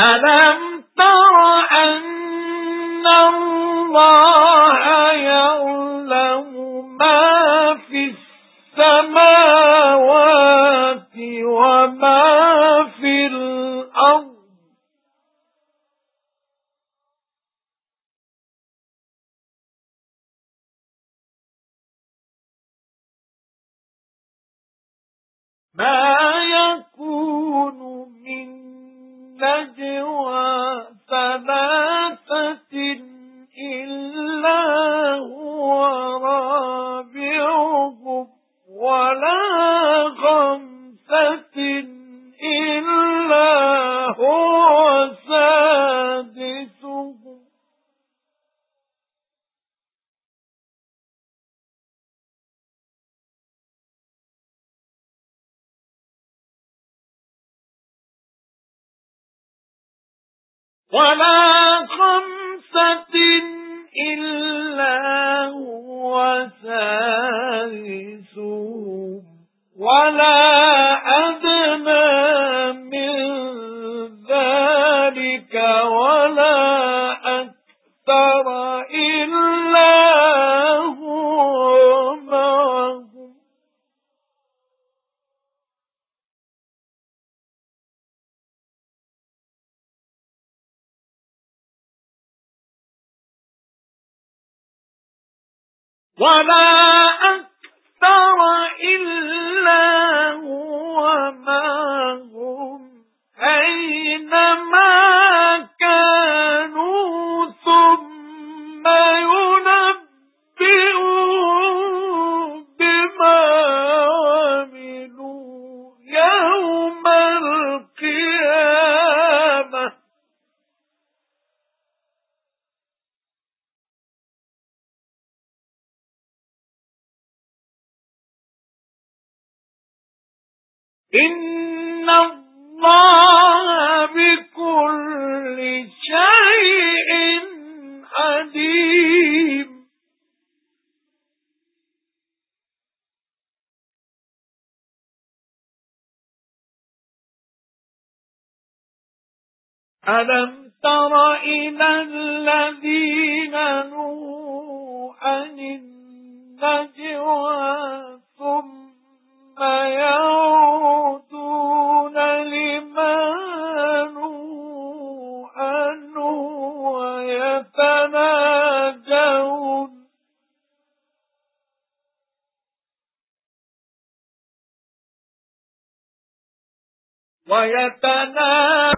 أَلَمْ تَرَ أَنَّ اللَّهَ يَعْلَمُ مَا فِي السَّمَاوَاتِ وَمَا فِي الْأَرْضِ مَا وَلَا خَمْسَةٍ إِلَّا هُوَ سَادِسُهُمْ وَلَا أَدْنَى مِنْ ذَلِكَ وَلَا أَكْثَرَ وَلَا أَكْثَرَ إِنَّ اللَّهَ بِكُلِّ شَيْءٍ عَلِيمٌ أَلَمْ تَرَ إِلَى الَّذِينَ نُهُوا عَنِ النَّجْوَى وَيَتَنَاجَوْنَ